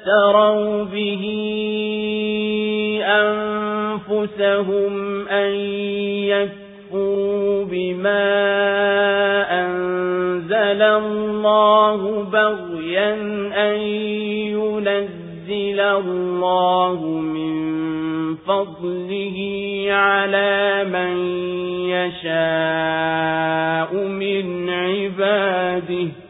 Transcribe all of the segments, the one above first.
اشتروا به أنفسهم أن يكفروا بما أنزل الله بغيا أن ينزل الله من فضله على من يشاء من عباده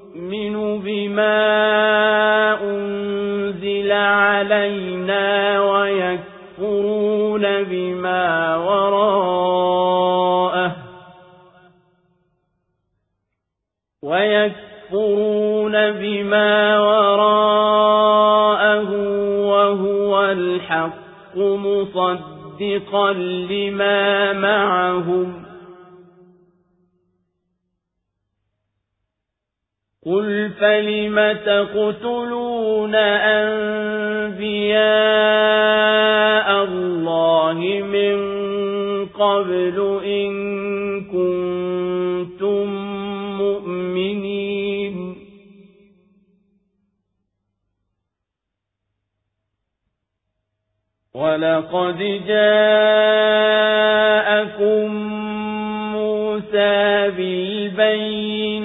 بما أنزل علينا ويكفرون بما وراءه ويكفرون بما وراءه وهو الحق مصدقا لما معهم قل فلم تقتلون أنبياء الله من قبل إن كنتم مؤمنين؟ ولقد جاءكم موسى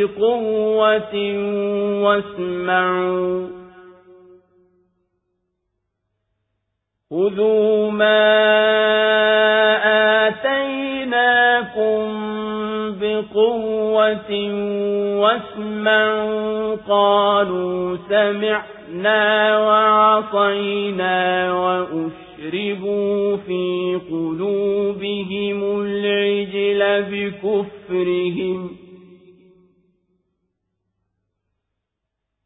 بقوة واسمعوا خذوا ما آتيناكم بقوة واسمعوا قالوا سمعنا وعصينا وأشربوا في قلوبهم العجل بكفرهم